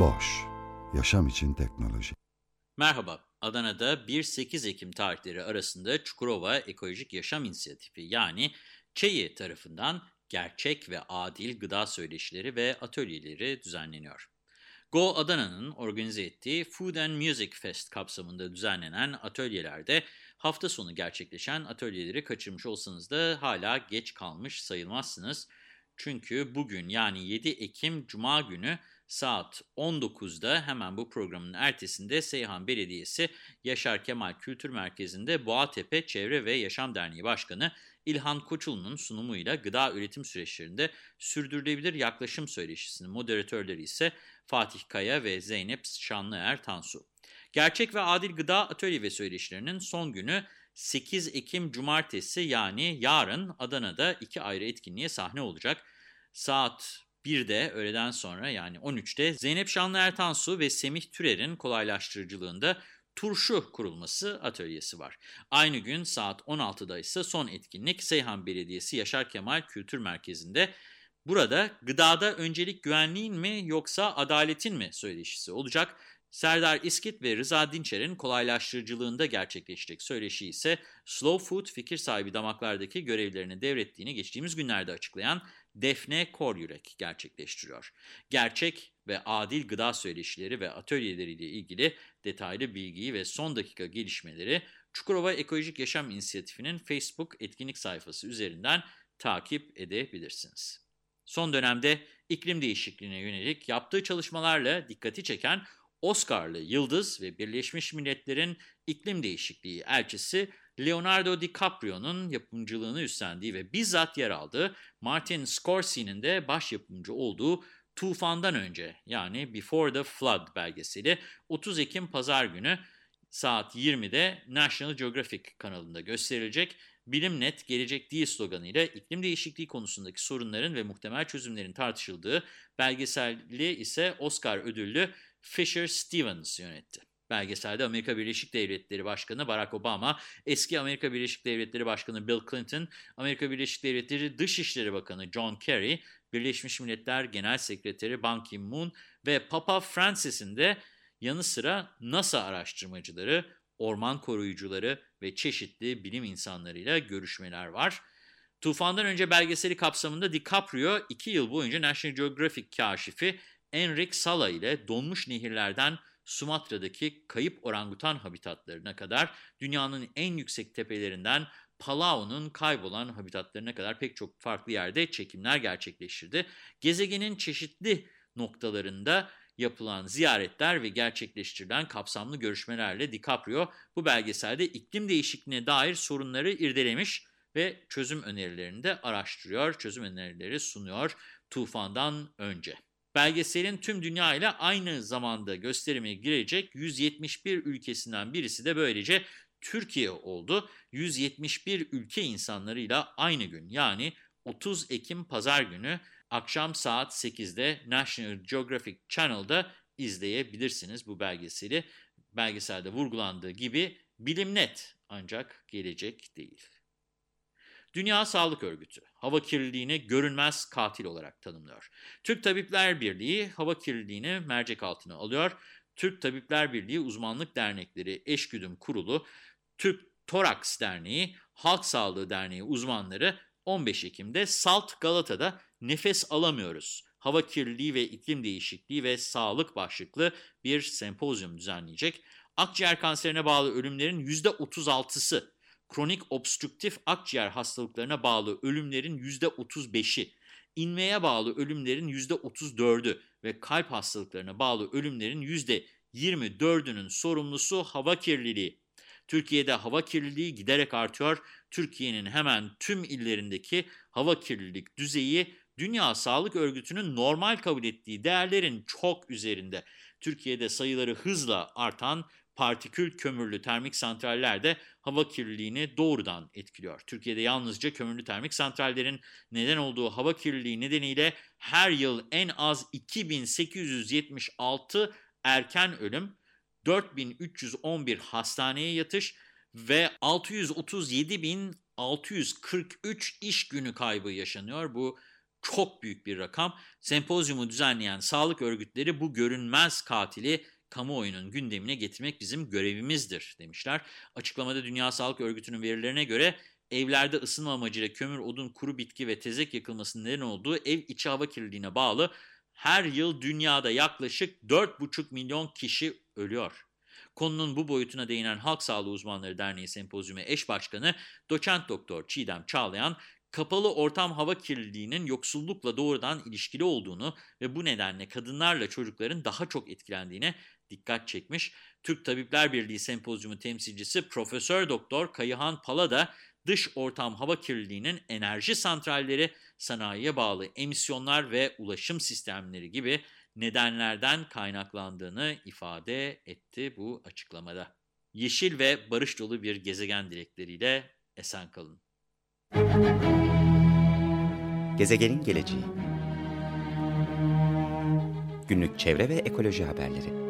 Boş, yaşam için teknoloji. Merhaba, Adana'da 1-8 Ekim tarihleri arasında Çukurova Ekolojik Yaşam İnisiyatifi yani ÇEİ tarafından gerçek ve adil gıda söyleşileri ve atölyeleri düzenleniyor. Go Adana'nın organize ettiği Food and Music Fest kapsamında düzenlenen atölyelerde hafta sonu gerçekleşen atölyeleri kaçırmış olsanız da hala geç kalmış sayılmazsınız. Çünkü bugün yani 7 Ekim Cuma günü saat 19'da hemen bu programın ertesinde Seyhan Belediyesi Yaşar Kemal Kültür Merkezi'nde Boğatepe Çevre ve Yaşam Derneği Başkanı İlhan Koçul'un sunumuyla gıda üretim süreçlerinde sürdürülebilir yaklaşım söyleşisinin moderatörleri ise Fatih Kaya ve Zeynep Şanlıer Tansu. Gerçek ve adil gıda atölye ve söyleşilerinin son günü 8 Ekim Cumartesi yani yarın Adana'da iki ayrı etkinliğe sahne olacak. Saat 1'de öğleden sonra yani 13'te Zeynep Şanlı Ertansu ve Semih Türer'in kolaylaştırıcılığında turşu kurulması atölyesi var. Aynı gün saat 16'da ise son etkinlik Seyhan Belediyesi Yaşar Kemal Kültür Merkezi'nde. Burada gıdada öncelik güvenliğin mi yoksa adaletin mi söyleşisi olacak. Serdar İskit ve Rıza Dinçer'in kolaylaştırıcılığında gerçekleşecek söyleşi ise Slow Food fikir sahibi damaklardaki görevlerini devrettiğini geçtiğimiz günlerde açıklayan Defne Koryürek gerçekleştiriyor. Gerçek ve adil gıda söyleşileri ve atölyeleriyle ilgili detaylı bilgiyi ve son dakika gelişmeleri Çukurova Ekolojik Yaşam İnisiyatifi'nin Facebook etkinlik sayfası üzerinden takip edebilirsiniz. Son dönemde iklim değişikliğine yönelik yaptığı çalışmalarla dikkati çeken Oscar'lı yıldız ve Birleşmiş Milletler'in iklim değişikliği elçisi Leonardo DiCaprio'nun yapımcılığını üstlendiği ve bizzat yer aldığı Martin Scorsese'nin de baş yapımcı olduğu Tufan'dan önce yani Before the Flood belgeseli 30 Ekim Pazar günü saat 20'de National Geographic kanalında gösterilecek. Bilim net, gelecek değil sloganıyla iklim değişikliği konusundaki sorunların ve muhtemel çözümlerin tartışıldığı belgeseli ise Oscar ödüllü Fisher Stevens yönetti. Belgeselde Amerika Birleşik Devletleri Başkanı Barack Obama, eski Amerika Birleşik Devletleri Başkanı Bill Clinton, Amerika Birleşik Devletleri Dışişleri Bakanı John Kerry, Birleşmiş Milletler Genel Sekreteri Ban Ki-moon ve Papa Francis'in de yanı sıra NASA araştırmacıları, orman koruyucuları ve çeşitli bilim insanlarıyla görüşmeler var. Tufandan önce belgeseli kapsamında DiCaprio 2 yıl boyunca National Geographic kaşifi Enric Sala ile donmuş nehirlerden Sumatra'daki kayıp orangutan habitatlarına kadar dünyanın en yüksek tepelerinden Palau'nun kaybolan habitatlarına kadar pek çok farklı yerde çekimler gerçekleştirdi. Gezegenin çeşitli noktalarında yapılan ziyaretler ve gerçekleştirilen kapsamlı görüşmelerle DiCaprio bu belgeselde iklim değişikliğine dair sorunları irdelemiş ve çözüm önerilerini de araştırıyor, çözüm önerileri sunuyor tufandan önce. Belgeselin tüm dünya ile aynı zamanda gösterime girecek 171 ülkesinden birisi de böylece Türkiye oldu. 171 ülke insanlarıyla aynı gün yani 30 Ekim Pazar günü akşam saat 8'de National Geographic Channel'da izleyebilirsiniz bu belgeseli. Belgeselde vurgulandığı gibi bilim net ancak gelecek değil. Dünya Sağlık Örgütü hava kirliliğini görünmez katil olarak tanımlıyor. Türk Tabipler Birliği hava kirliliğini mercek altına alıyor. Türk Tabipler Birliği Uzmanlık Dernekleri Eşgüdüm Kurulu, Türk Toraks Derneği, Halk Sağlığı Derneği uzmanları 15 Ekim'de Salt Galata'da nefes alamıyoruz. Hava kirliliği ve iklim değişikliği ve sağlık başlıklı bir sempozyum düzenleyecek. Akciğer kanserine bağlı ölümlerin %36'sı kronik obstrüktif akciğer hastalıklarına bağlı ölümlerin %35'i, inmeye bağlı ölümlerin %34'ü ve kalp hastalıklarına bağlı ölümlerin %24'ünün sorumlusu hava kirliliği. Türkiye'de hava kirliliği giderek artıyor. Türkiye'nin hemen tüm illerindeki hava kirlilik düzeyi Dünya Sağlık Örgütü'nün normal kabul ettiği değerlerin çok üzerinde. Türkiye'de sayıları hızla artan partikül kömürlü termik santraller de hava kirliliğini doğrudan etkiliyor. Türkiye'de yalnızca kömürlü termik santrallerin neden olduğu hava kirliliği nedeniyle her yıl en az 2876 erken ölüm, 4311 hastaneye yatış ve 637.643 iş günü kaybı yaşanıyor. Bu çok büyük bir rakam. Sempozyumu düzenleyen sağlık örgütleri bu görünmez katili kamuoyunun gündemine getirmek bizim görevimizdir demişler. Açıklamada Dünya Sağlık Örgütü'nün verilerine göre evlerde ısınma amacıyla kömür, odun, kuru bitki ve tezek yakılmasının neden olduğu ev içi hava kirliliğine bağlı her yıl dünyada yaklaşık 4,5 milyon kişi ölüyor. Konunun bu boyutuna değinen Halk Sağlığı Uzmanları Derneği Sempozyumu eş başkanı doçent doktor Çiğdem Çağlayan, kapalı ortam hava kirliliğinin yoksullukla doğrudan ilişkili olduğunu ve bu nedenle kadınlarla çocukların daha çok etkilendiğine dikkat çekmiş. Türk Tabipler Birliği Sempozyumu temsilcisi Profesör Doktor Kayıhan Pala da dış ortam hava kirliliğinin enerji santralleri, sanayiye bağlı emisyonlar ve ulaşım sistemleri gibi nedenlerden kaynaklandığını ifade etti bu açıklamada. Yeşil ve barış dolu bir gezegen dilekleriyle esen kalın. Gezegenin geleceği Günlük çevre ve ekoloji haberleri